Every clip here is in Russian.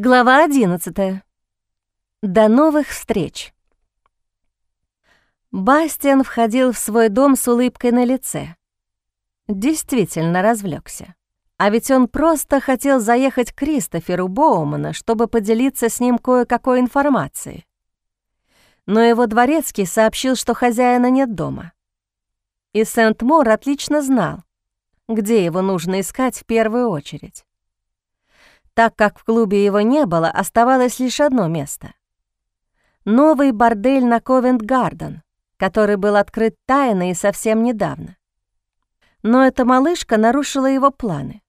Глава 11. До новых встреч. Бастиан входил в свой дом с улыбкой на лице. Действительно развлекся. А ведь он просто хотел заехать к Кристоферу Боумана, чтобы поделиться с ним кое-какой информацией. Но его дворецкий сообщил, что хозяина нет дома. И Сент-Мор отлично знал, где его нужно искать в первую очередь. Так как в клубе его не было, оставалось лишь одно место. Новый бордель на Ковент-Гарден, который был открыт тайно и совсем недавно. Но эта малышка нарушила его планы.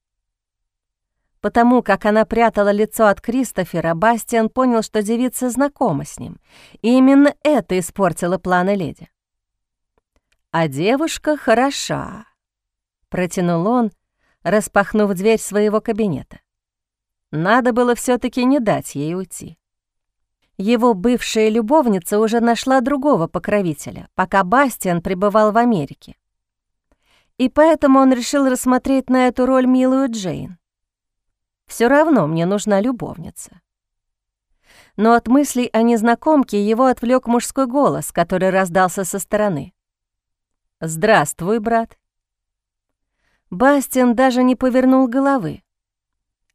Потому как она прятала лицо от Кристофера, Бастиан понял, что девица знакома с ним, и именно это испортило планы леди. «А девушка хороша», — протянул он, распахнув дверь своего кабинета. Надо было все таки не дать ей уйти. Его бывшая любовница уже нашла другого покровителя, пока Бастиан пребывал в Америке. И поэтому он решил рассмотреть на эту роль милую Джейн. Все равно мне нужна любовница. Но от мыслей о незнакомке его отвлек мужской голос, который раздался со стороны. «Здравствуй, брат». Бастиан даже не повернул головы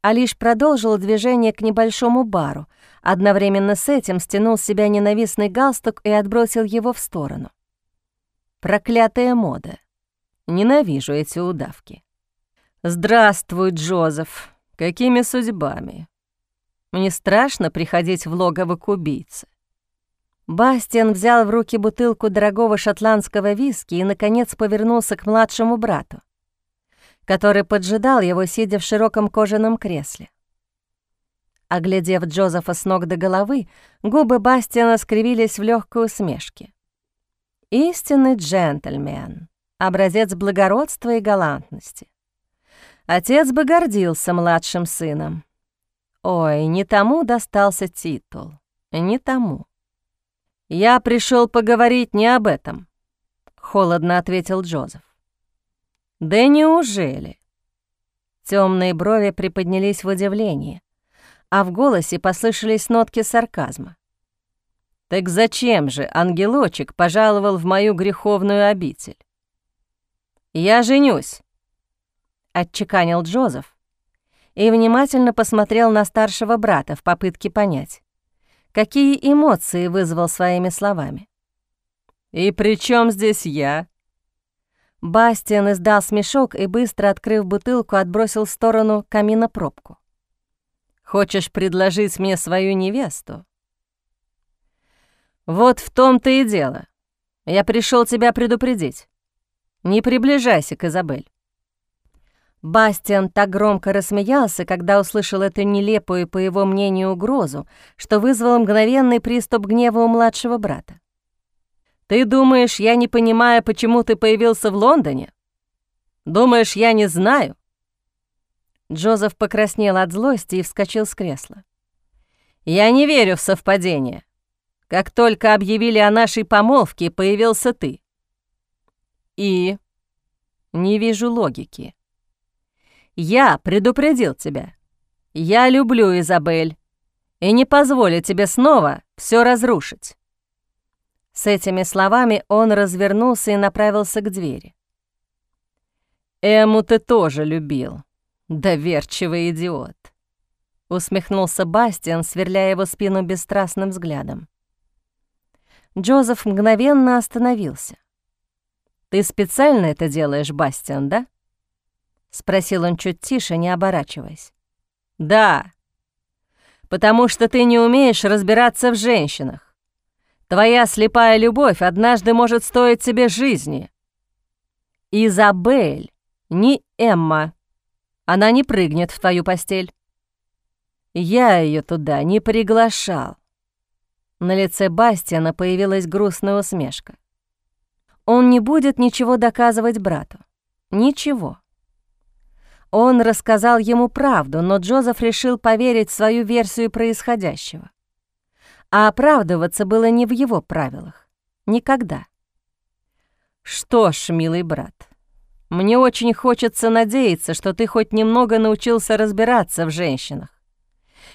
а лишь продолжил движение к небольшому бару, одновременно с этим стянул с себя ненавистный галстук и отбросил его в сторону. Проклятая мода. Ненавижу эти удавки. «Здравствуй, Джозеф. Какими судьбами? Мне страшно приходить в логово к убийце». Бастиан взял в руки бутылку дорогого шотландского виски и, наконец, повернулся к младшему брату который поджидал его, сидя в широком кожаном кресле. Оглядев Джозефа с ног до головы, губы Бастиана скривились в легкой усмешке. Истинный джентльмен, образец благородства и галантности. Отец бы гордился младшим сыном. Ой, не тому достался титул, не тому. «Я пришел поговорить не об этом», — холодно ответил Джозеф. «Да неужели?» Темные брови приподнялись в удивлении, а в голосе послышались нотки сарказма. «Так зачем же ангелочек пожаловал в мою греховную обитель?» «Я женюсь», — отчеканил Джозеф и внимательно посмотрел на старшего брата в попытке понять, какие эмоции вызвал своими словами. «И при чем здесь я?» Бастиан издал смешок и, быстро открыв бутылку, отбросил в сторону камина пробку. «Хочешь предложить мне свою невесту?» «Вот в том-то и дело. Я пришел тебя предупредить. Не приближайся к Изабель». Бастиан так громко рассмеялся, когда услышал эту нелепую, по его мнению, угрозу, что вызвал мгновенный приступ гнева у младшего брата. Ты думаешь, я не понимаю, почему ты появился в Лондоне? Думаешь, я не знаю?» Джозеф покраснел от злости и вскочил с кресла. «Я не верю в совпадение. Как только объявили о нашей помолвке, появился ты. И не вижу логики. Я предупредил тебя. Я люблю Изабель и не позволю тебе снова все разрушить. С этими словами он развернулся и направился к двери. «Эму ты тоже любил, доверчивый идиот», — усмехнулся Бастиан, сверляя его спину бесстрастным взглядом. Джозеф мгновенно остановился. «Ты специально это делаешь, Бастиан, да?» — спросил он чуть тише, не оборачиваясь. «Да, потому что ты не умеешь разбираться в женщинах. Твоя слепая любовь однажды может стоить тебе жизни. Изабель, не Эмма. Она не прыгнет в твою постель. Я ее туда не приглашал. На лице Бастиана появилась грустная усмешка. Он не будет ничего доказывать брату. Ничего. Он рассказал ему правду, но Джозеф решил поверить в свою версию происходящего а оправдываться было не в его правилах. Никогда. «Что ж, милый брат, мне очень хочется надеяться, что ты хоть немного научился разбираться в женщинах.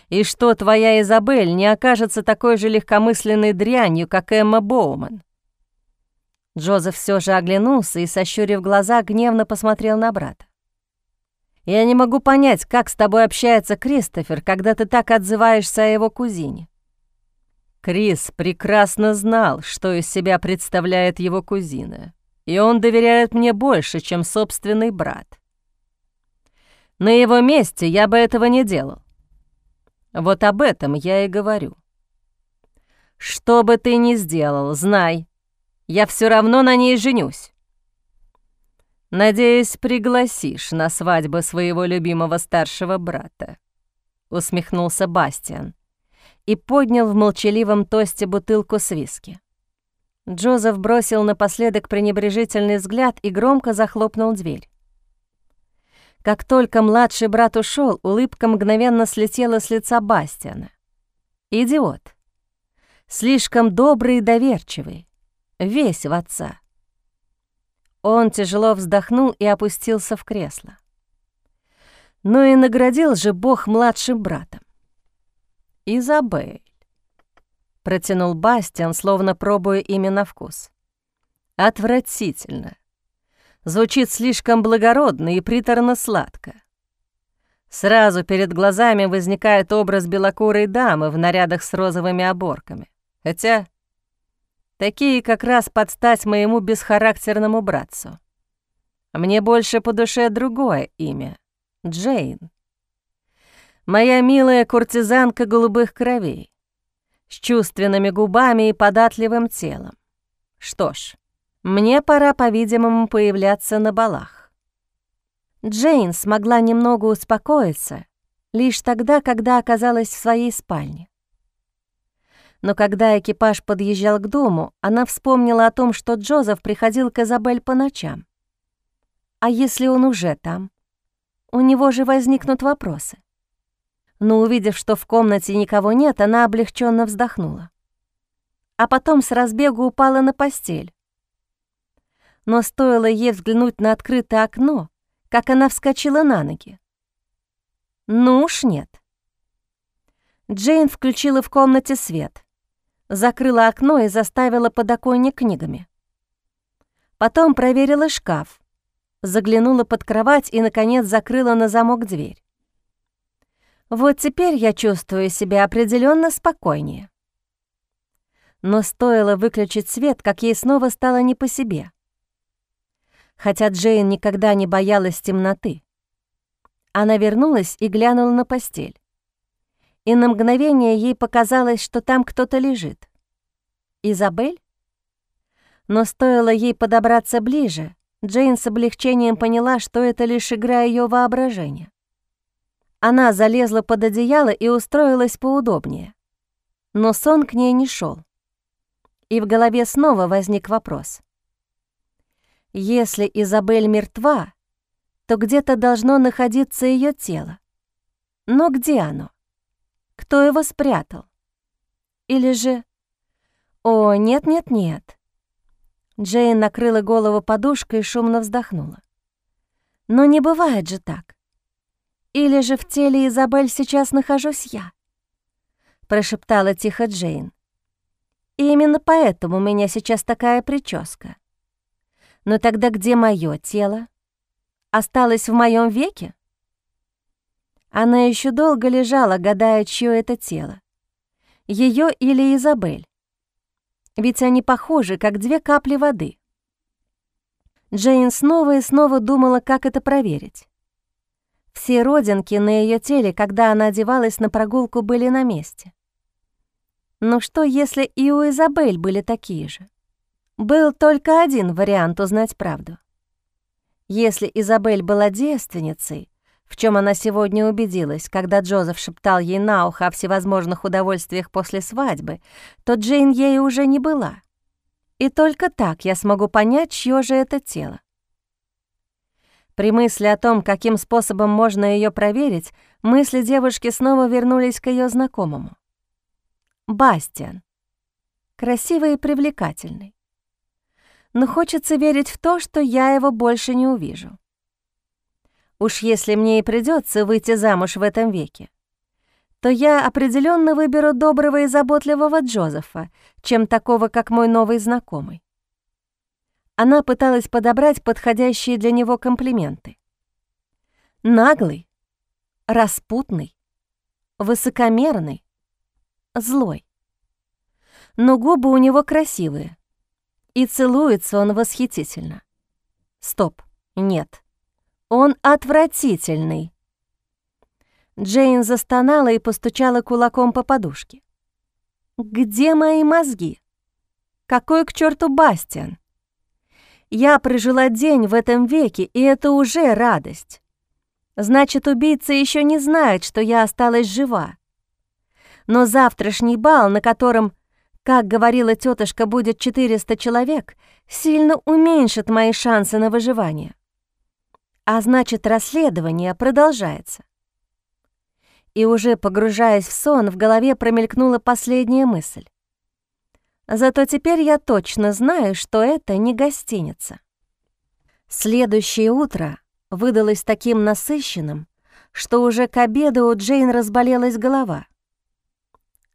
и что твоя Изабель не окажется такой же легкомысленной дрянью, как Эмма Боуман. Джозеф все же оглянулся и, сощурив глаза, гневно посмотрел на брата. «Я не могу понять, как с тобой общается Кристофер, когда ты так отзываешься о его кузине». Крис прекрасно знал, что из себя представляет его кузина, и он доверяет мне больше, чем собственный брат. На его месте я бы этого не делал. Вот об этом я и говорю. Что бы ты ни сделал, знай, я все равно на ней женюсь. Надеюсь, пригласишь на свадьбу своего любимого старшего брата, усмехнулся Бастиан и поднял в молчаливом тосте бутылку с виски. Джозеф бросил напоследок пренебрежительный взгляд и громко захлопнул дверь. Как только младший брат ушел, улыбка мгновенно слетела с лица Бастиана. Идиот. Слишком добрый и доверчивый. Весь в отца. Он тяжело вздохнул и опустился в кресло. Ну и наградил же Бог младшим братом. «Изабель», — протянул Бастиан, словно пробуя имя на вкус. «Отвратительно. Звучит слишком благородно и приторно-сладко. Сразу перед глазами возникает образ белокурой дамы в нарядах с розовыми оборками. Хотя такие как раз под стать моему бесхарактерному братцу. Мне больше по душе другое имя — Джейн. Моя милая куртизанка голубых кровей, с чувственными губами и податливым телом. Что ж, мне пора, по-видимому, появляться на балах. Джейн смогла немного успокоиться лишь тогда, когда оказалась в своей спальне. Но когда экипаж подъезжал к дому, она вспомнила о том, что Джозеф приходил к Изабель по ночам. А если он уже там? У него же возникнут вопросы. Но увидев, что в комнате никого нет, она облегченно вздохнула. А потом с разбегу упала на постель, но стоило ей взглянуть на открытое окно, как она вскочила на ноги. Ну уж нет. Джейн включила в комнате свет, закрыла окно и заставила подоконник книгами. Потом проверила шкаф, заглянула под кровать и, наконец, закрыла на замок дверь. Вот теперь я чувствую себя определенно спокойнее. Но стоило выключить свет, как ей снова стало не по себе хотя Джейн никогда не боялась темноты. Она вернулась и глянула на постель. И на мгновение ей показалось, что там кто-то лежит. Изабель? Но стоило ей подобраться ближе, Джейн с облегчением поняла, что это лишь игра ее воображения. Она залезла под одеяло и устроилась поудобнее. Но сон к ней не шел. И в голове снова возник вопрос. Если Изабель мертва, то где-то должно находиться ее тело. Но где оно? Кто его спрятал? Или же... О, нет-нет-нет. Джейн накрыла голову подушкой и шумно вздохнула. Но не бывает же так. Или же в теле Изабель сейчас нахожусь я? Прошептала тихо Джейн. И именно поэтому у меня сейчас такая прическа. Но тогда где мое тело? Осталось в моем веке? Она еще долго лежала, гадая, чье это тело. Ее или Изабель. Ведь они похожи, как две капли воды. Джейн снова и снова думала, как это проверить. Все родинки на ее теле, когда она одевалась на прогулку, были на месте. Но что, если и у Изабель были такие же? Был только один вариант узнать правду. Если Изабель была девственницей, в чем она сегодня убедилась, когда Джозеф шептал ей на ухо о всевозможных удовольствиях после свадьбы, то Джейн ей уже не была. И только так я смогу понять, чье же это тело. При мысли о том, каким способом можно ее проверить, мысли девушки снова вернулись к ее знакомому. Бастиан. Красивый и привлекательный но хочется верить в то, что я его больше не увижу. Уж если мне и придется выйти замуж в этом веке, то я определенно выберу доброго и заботливого Джозефа, чем такого, как мой новый знакомый. Она пыталась подобрать подходящие для него комплименты. Наглый, распутный, высокомерный, злой. Но губы у него красивые, и целуется он восхитительно. Стоп, нет, он отвратительный. Джейн застонала и постучала кулаком по подушке. «Где мои мозги? Какой к черту Бастиан? Я прожила день в этом веке, и это уже радость. Значит, убийца еще не знает, что я осталась жива. Но завтрашний бал, на котором, как говорила тетушка, будет 400 человек, сильно уменьшит мои шансы на выживание. А значит, расследование продолжается и уже погружаясь в сон, в голове промелькнула последняя мысль. Зато теперь я точно знаю, что это не гостиница. Следующее утро выдалось таким насыщенным, что уже к обеду у Джейн разболелась голова.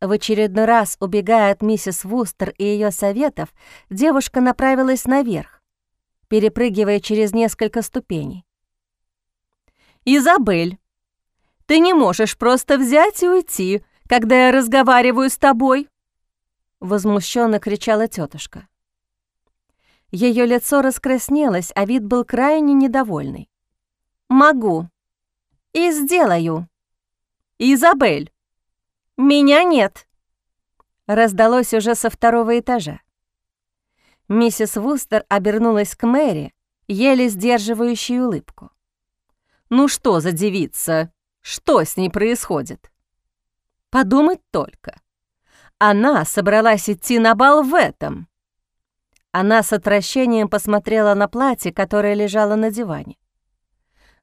В очередной раз, убегая от миссис Вустер и ее советов, девушка направилась наверх, перепрыгивая через несколько ступеней. «Изабель, ты не можешь просто взять и уйти, когда я разговариваю с тобой!» Возмущенно кричала тетушка. Ее лицо раскраснелось, а вид был крайне недовольный. «Могу. И сделаю. Изабель! Меня нет!» Раздалось уже со второго этажа. Миссис Вустер обернулась к Мэри, еле сдерживающей улыбку. «Ну что за девица?» Что с ней происходит? Подумать только. Она собралась идти на бал в этом. Она с отвращением посмотрела на платье, которое лежало на диване.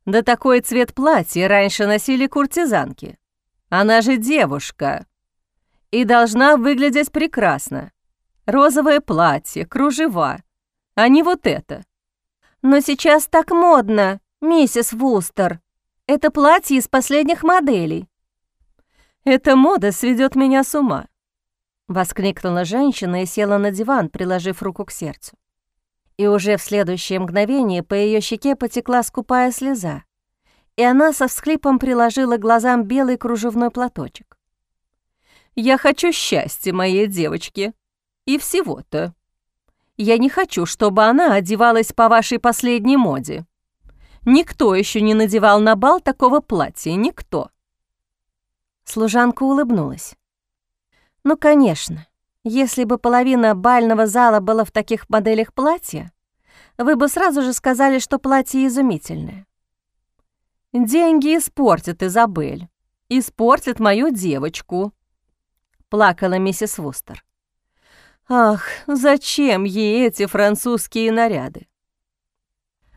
Да такой цвет платья раньше носили куртизанки. Она же девушка. И должна выглядеть прекрасно. Розовое платье, кружева, а не вот это. Но сейчас так модно, миссис Вустер, это платье из последних моделей». «Эта мода сведет меня с ума», — воскликнула женщина и села на диван, приложив руку к сердцу. И уже в следующее мгновение по ее щеке потекла скупая слеза, и она со всхлипом приложила глазам белый кружевной платочек. «Я хочу счастья моей девочки. И всего-то. Я не хочу, чтобы она одевалась по вашей последней моде. Никто еще не надевал на бал такого платья, никто. Служанка улыбнулась. Ну, конечно, если бы половина бального зала была в таких моделях платья, вы бы сразу же сказали, что платье изумительное. Деньги испортят Изабель, испортят мою девочку, плакала миссис Вустер. Ах, зачем ей эти французские наряды?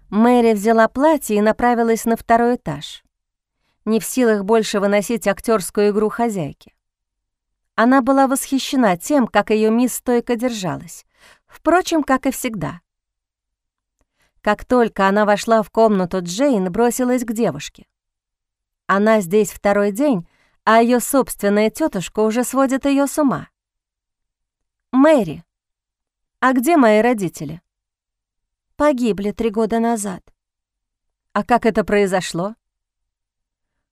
Мэри взяла платье и направилась на второй этаж. Не в силах больше выносить актерскую игру хозяйки. Она была восхищена тем, как ее мисс стойко держалась, впрочем, как и всегда. Как только она вошла в комнату, Джейн бросилась к девушке. Она здесь второй день, а ее собственная тетушка уже сводит ее с ума. «Мэри, а где мои родители?» погибли три года назад. А как это произошло?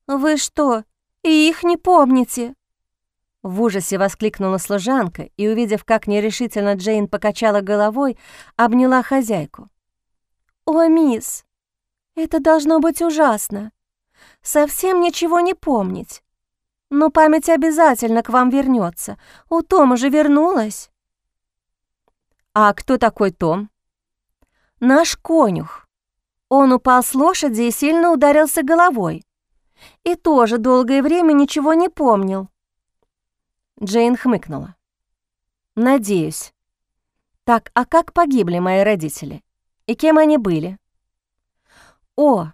Вы что, и их не помните? В ужасе воскликнула служанка и, увидев, как нерешительно Джейн покачала головой, обняла хозяйку. «О, мисс, это должно быть ужасно. Совсем ничего не помнить. Но память обязательно к вам вернется. У Тома же вернулась». «А кто такой Том?» Наш конюх. Он упал с лошади и сильно ударился головой. И тоже долгое время ничего не помнил. Джейн хмыкнула. «Надеюсь. Так, а как погибли мои родители? И кем они были?» «О,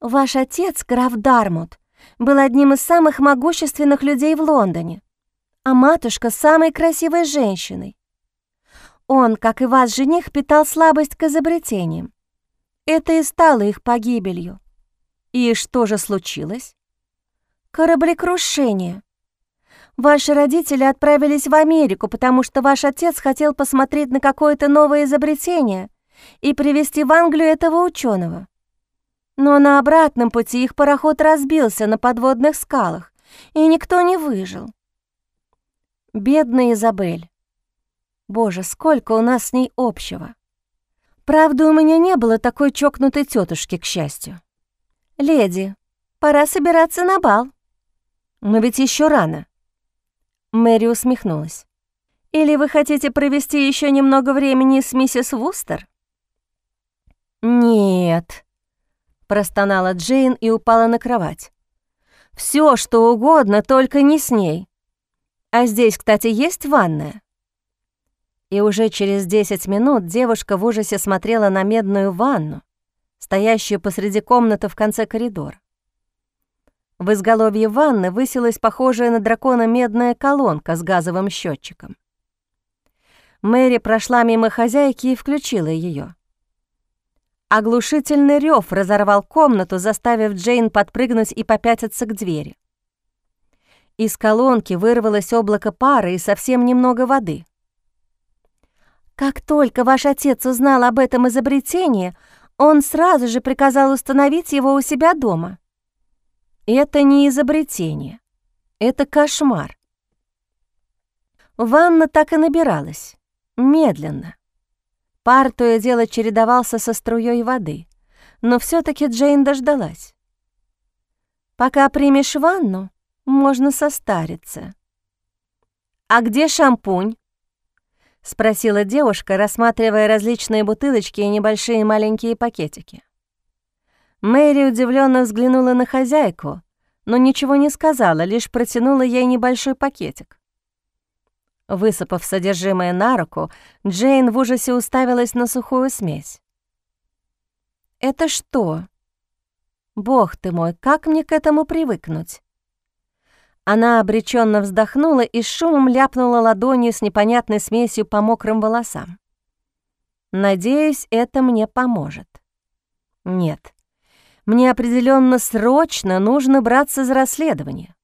ваш отец, граф Дармут, был одним из самых могущественных людей в Лондоне, а матушка — самой красивой женщиной. Он, как и ваш жених, питал слабость к изобретениям. Это и стало их погибелью. И что же случилось? Кораблекрушение. Ваши родители отправились в Америку, потому что ваш отец хотел посмотреть на какое-то новое изобретение и привезти в Англию этого ученого. Но на обратном пути их пароход разбился на подводных скалах, и никто не выжил. Бедная Изабель. Боже, сколько у нас с ней общего. Правда, у меня не было такой чокнутой тетушки, к счастью. «Леди, пора собираться на бал». «Но ведь еще рано». Мэри усмехнулась. «Или вы хотите провести еще немного времени с миссис Вустер?» «Нет», — простонала Джейн и упала на кровать. Все, что угодно, только не с ней. А здесь, кстати, есть ванная?» И уже через 10 минут девушка в ужасе смотрела на медную ванну, стоящую посреди комнаты в конце коридора. В изголовье ванны высилась похожая на дракона медная колонка с газовым счетчиком. Мэри прошла мимо хозяйки и включила ее. Оглушительный рев разорвал комнату, заставив Джейн подпрыгнуть и попятиться к двери. Из колонки вырвалось облако пара и совсем немного воды. «Как только ваш отец узнал об этом изобретении, он сразу же приказал установить его у себя дома», это не изобретение. Это кошмар. Ванна так и набиралась. Медленно. Пар то и дело чередовался со струей воды. Но все таки Джейн дождалась. «Пока примешь ванну, можно состариться». «А где шампунь?» — спросила девушка, рассматривая различные бутылочки и небольшие маленькие пакетики. Мэри удивленно взглянула на хозяйку, но ничего не сказала, лишь протянула ей небольшой пакетик. Высыпав содержимое на руку, Джейн в ужасе уставилась на сухую смесь. «Это что? Бог ты мой, как мне к этому привыкнуть?» Она обреченно вздохнула и с шумом ляпнула ладонью с непонятной смесью по мокрым волосам. «Надеюсь, это мне поможет». «Нет, мне определенно срочно нужно браться за расследование.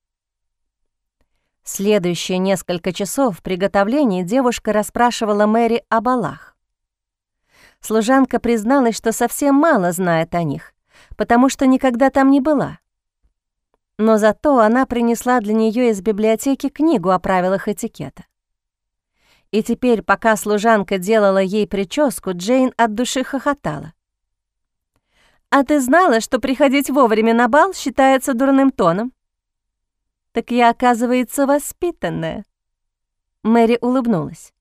Следующие несколько часов приготовления девушка расспрашивала Мэри о балах. Служанка призналась, что совсем мало знает о них, потому что никогда там не была. Но зато она принесла для нее из библиотеки книгу о правилах этикета. И теперь, пока служанка делала ей прическу, Джейн от души хохотала. «А ты знала, что приходить вовремя на бал считается дурным тоном?» «Так я, оказывается, воспитанная». Мэри улыбнулась.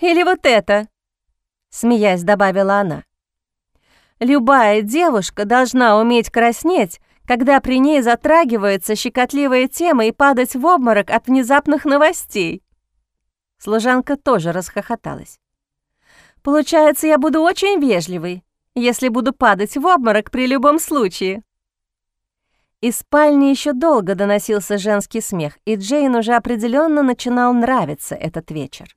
«Или вот это?» Смеясь, добавила она. «Любая девушка должна уметь краснеть, когда при ней затрагивается щекотливая тема и падать в обморок от внезапных новостей». Служанка тоже расхохоталась. «Получается, я буду очень вежливой, если буду падать в обморок при любом случае». Из спальни еще долго доносился женский смех, и Джейн уже определенно начинал нравиться этот вечер.